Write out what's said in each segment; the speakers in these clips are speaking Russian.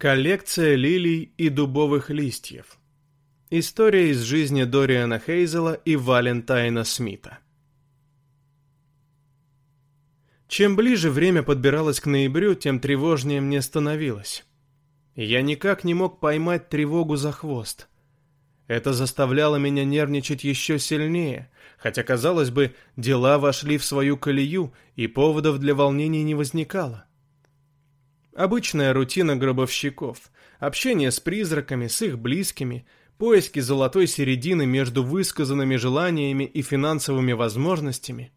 Коллекция лилий и дубовых листьев. История из жизни Дориана Хейзела и Валентайна Смита. Чем ближе время подбиралось к ноябрю, тем тревожнее мне становилось. Я никак не мог поймать тревогу за хвост. Это заставляло меня нервничать еще сильнее, хотя, казалось бы, дела вошли в свою колею, и поводов для волнений не возникало. Обычная рутина гробовщиков, общение с призраками, с их близкими, поиски золотой середины между высказанными желаниями и финансовыми возможностями.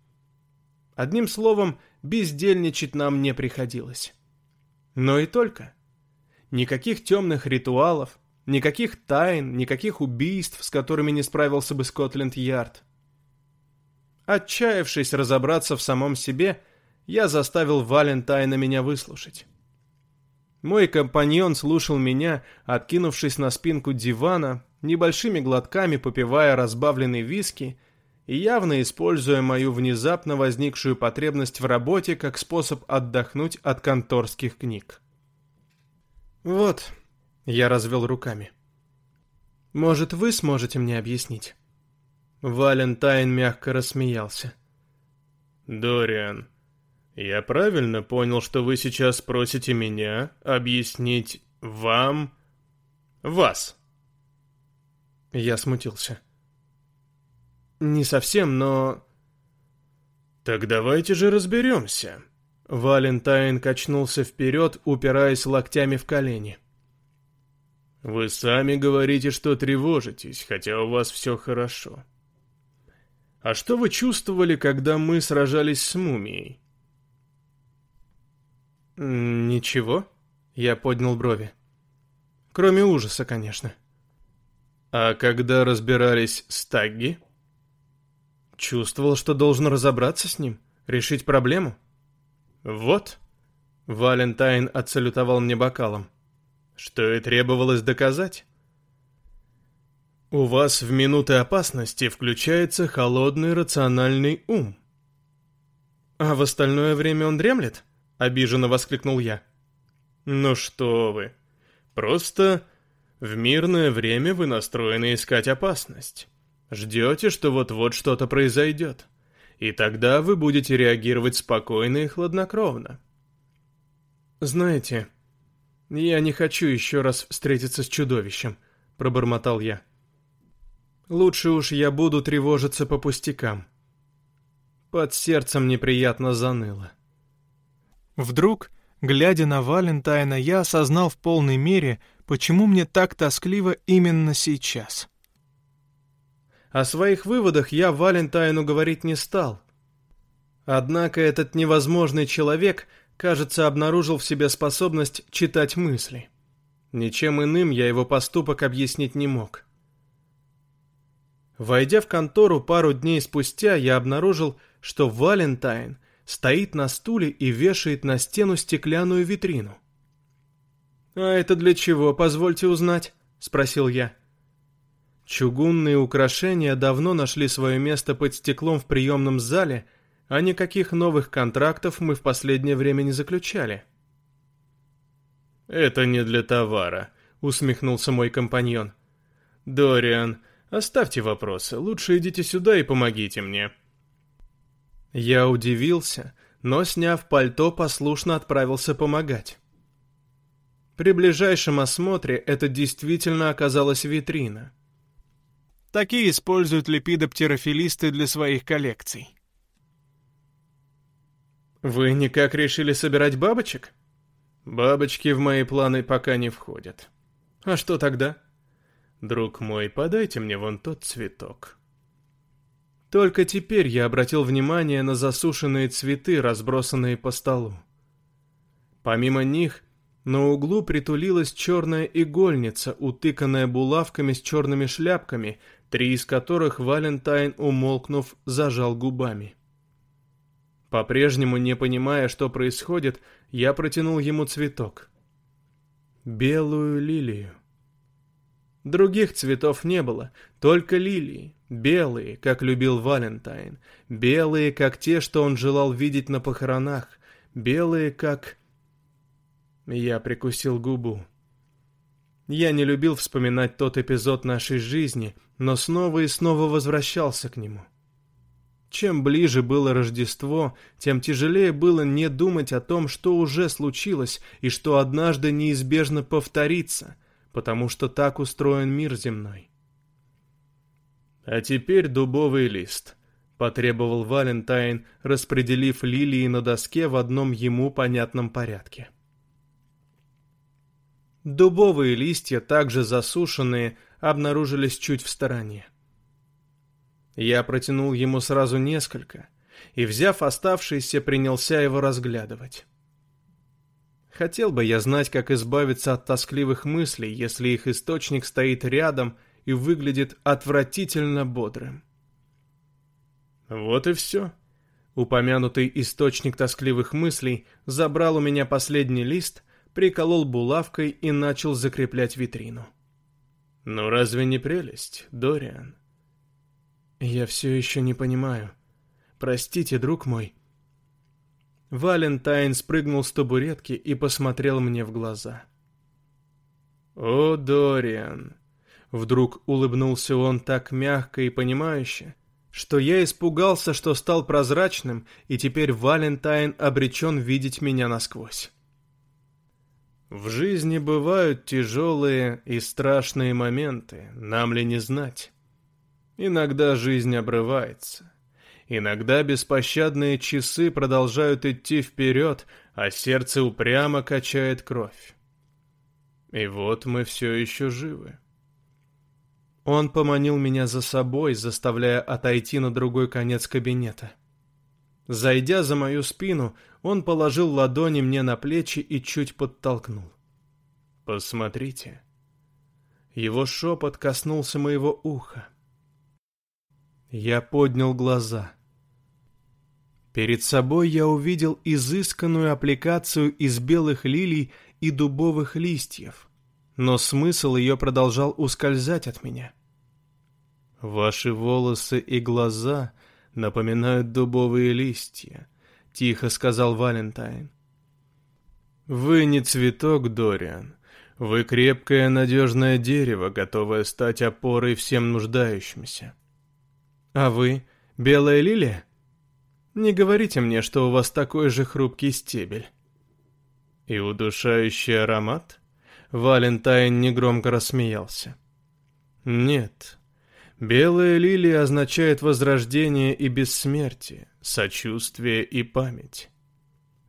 Одним словом, бездельничать нам не приходилось. Но и только. Никаких темных ритуалов, никаких тайн, никаких убийств, с которыми не справился бы Скотленд-Ярд. Отчаявшись разобраться в самом себе, я заставил Валентайна меня выслушать. Мой компаньон слушал меня, откинувшись на спинку дивана, небольшими глотками попивая разбавленный виски и явно используя мою внезапно возникшую потребность в работе как способ отдохнуть от конторских книг. «Вот», — я развел руками. «Может, вы сможете мне объяснить?» Валентайн мягко рассмеялся. «Дориан, я правильно понял, что вы сейчас просите меня объяснить вам... вас? Я смутился. Не совсем, но... Так давайте же разберемся. Валентайн качнулся вперед, упираясь локтями в колени. Вы сами говорите, что тревожитесь, хотя у вас все хорошо. А что вы чувствовали, когда мы сражались с мумией? «Ничего?» — я поднял брови. «Кроме ужаса, конечно». «А когда разбирались с Тагги?» «Чувствовал, что должен разобраться с ним, решить проблему». «Вот», — Валентайн отсалютовал мне бокалом, — «что и требовалось доказать». «У вас в минуты опасности включается холодный рациональный ум». «А в остальное время он дремлет?» — обиженно воскликнул я. «Ну что вы. Просто в мирное время вы настроены искать опасность. Ждете, что вот-вот что-то произойдет. И тогда вы будете реагировать спокойно и хладнокровно». «Знаете, я не хочу еще раз встретиться с чудовищем», — пробормотал я. «Лучше уж я буду тревожиться по пустякам». Под сердцем неприятно заныло. Вдруг, глядя на Валентайна, я осознал в полной мере, почему мне так тоскливо именно сейчас. О своих выводах я Валентайну говорить не стал. Однако этот невозможный человек, кажется, обнаружил в себе способность читать мысли. Ничем иным я его поступок объяснить не мог. Войдя в контору пару дней спустя, я обнаружил, что Валентайн стоит на стуле и вешает на стену стеклянную витрину. «А это для чего, позвольте узнать?» — спросил я. Чугунные украшения давно нашли свое место под стеклом в приемном зале, а никаких новых контрактов мы в последнее время не заключали. «Это не для товара», — усмехнулся мой компаньон. «Дориан, оставьте вопросы, лучше идите сюда и помогите мне». Я удивился, но, сняв пальто, послушно отправился помогать. При ближайшем осмотре это действительно оказалась витрина. Такие используют липидоптерофилисты для своих коллекций. Вы никак решили собирать бабочек? Бабочки в мои планы пока не входят. А что тогда? Друг мой, подайте мне вон тот цветок. Только теперь я обратил внимание на засушенные цветы, разбросанные по столу. Помимо них, на углу притулилась черная игольница, утыканная булавками с черными шляпками, три из которых Валентайн, умолкнув, зажал губами. По-прежнему, не понимая, что происходит, я протянул ему цветок. Белую лилию. Других цветов не было, только лилии, белые, как любил Валентайн, белые, как те, что он желал видеть на похоронах, белые, как... Я прикусил губу. Я не любил вспоминать тот эпизод нашей жизни, но снова и снова возвращался к нему. Чем ближе было Рождество, тем тяжелее было не думать о том, что уже случилось и что однажды неизбежно повторится, потому что так устроен мир земной. «А теперь дубовый лист», — потребовал Валентайн, распределив лилии на доске в одном ему понятном порядке. Дубовые листья, также засушенные, обнаружились чуть в стороне. Я протянул ему сразу несколько и, взяв оставшиеся, принялся его разглядывать. Хотел бы я знать, как избавиться от тоскливых мыслей, если их источник стоит рядом и выглядит отвратительно бодрым. Вот и все. Упомянутый источник тоскливых мыслей забрал у меня последний лист, приколол булавкой и начал закреплять витрину. «Ну разве не прелесть, Дориан?» «Я все еще не понимаю. Простите, друг мой». Валентайн спрыгнул с табуретки и посмотрел мне в глаза. «О, Дориан!» Вдруг улыбнулся он так мягко и понимающе, что я испугался, что стал прозрачным, и теперь Валентайн обречен видеть меня насквозь. В жизни бывают тяжелые и страшные моменты, нам ли не знать. Иногда жизнь обрывается. Иногда беспощадные часы продолжают идти вперед, а сердце упрямо качает кровь. И вот мы все еще живы. Он поманил меня за собой, заставляя отойти на другой конец кабинета. Зайдя за мою спину, он положил ладони мне на плечи и чуть подтолкнул. «Посмотрите». Его шепот коснулся моего уха. Я поднял глаза. Перед собой я увидел изысканную аппликацию из белых лилий и дубовых листьев, но смысл ее продолжал ускользать от меня. «Ваши волосы и глаза напоминают дубовые листья», — тихо сказал Валентайн. «Вы не цветок, Дориан. Вы крепкое надежное дерево, готовое стать опорой всем нуждающимся». «А вы белая лилия? Не говорите мне, что у вас такой же хрупкий стебель». «И удушающий аромат?» Валентайн негромко рассмеялся. «Нет, Белая лилия означает возрождение и бессмертие, сочувствие и память.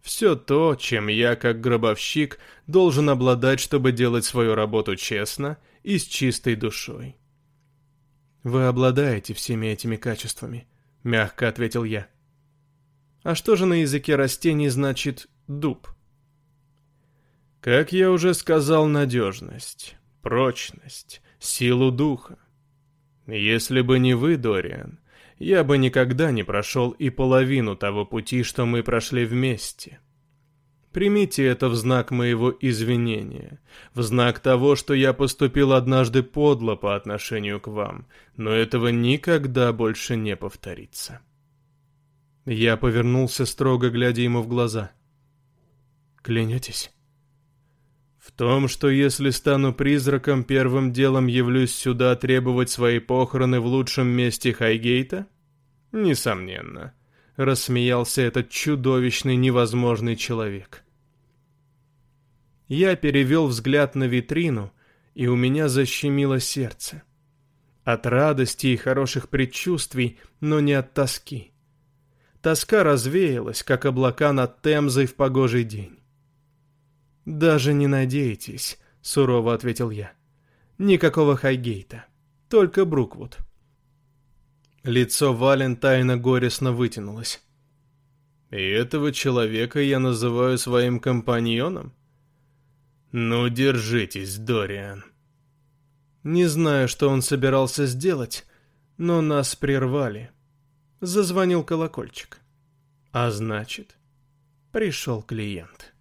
Все то, чем я, как гробовщик, должен обладать, чтобы делать свою работу честно и с чистой душой. «Вы обладаете всеми этими качествами», — мягко ответил я. «А что же на языке растений значит «дуб»?» Как я уже сказал, надежность, прочность, силу духа. Если бы не вы, Дориан, я бы никогда не прошел и половину того пути, что мы прошли вместе. Примите это в знак моего извинения, в знак того, что я поступил однажды подло по отношению к вам, но этого никогда больше не повторится. Я повернулся строго, глядя ему в глаза. «Клянетесь?» В том, что если стану призраком, первым делом явлюсь сюда требовать свои похороны в лучшем месте Хайгейта? Несомненно. Рассмеялся этот чудовищный невозможный человек. Я перевел взгляд на витрину, и у меня защемило сердце. От радости и хороших предчувствий, но не от тоски. Тоска развеялась, как облака над Темзой в погожий день. «Даже не надейтесь», — сурово ответил я. «Никакого Хайгейта. Только Бруквуд». Лицо Валентайна горестно вытянулось. «И этого человека я называю своим компаньоном?» «Ну, держитесь, Дориан». Не знаю, что он собирался сделать, но нас прервали. Зазвонил колокольчик. А значит, пришел клиент.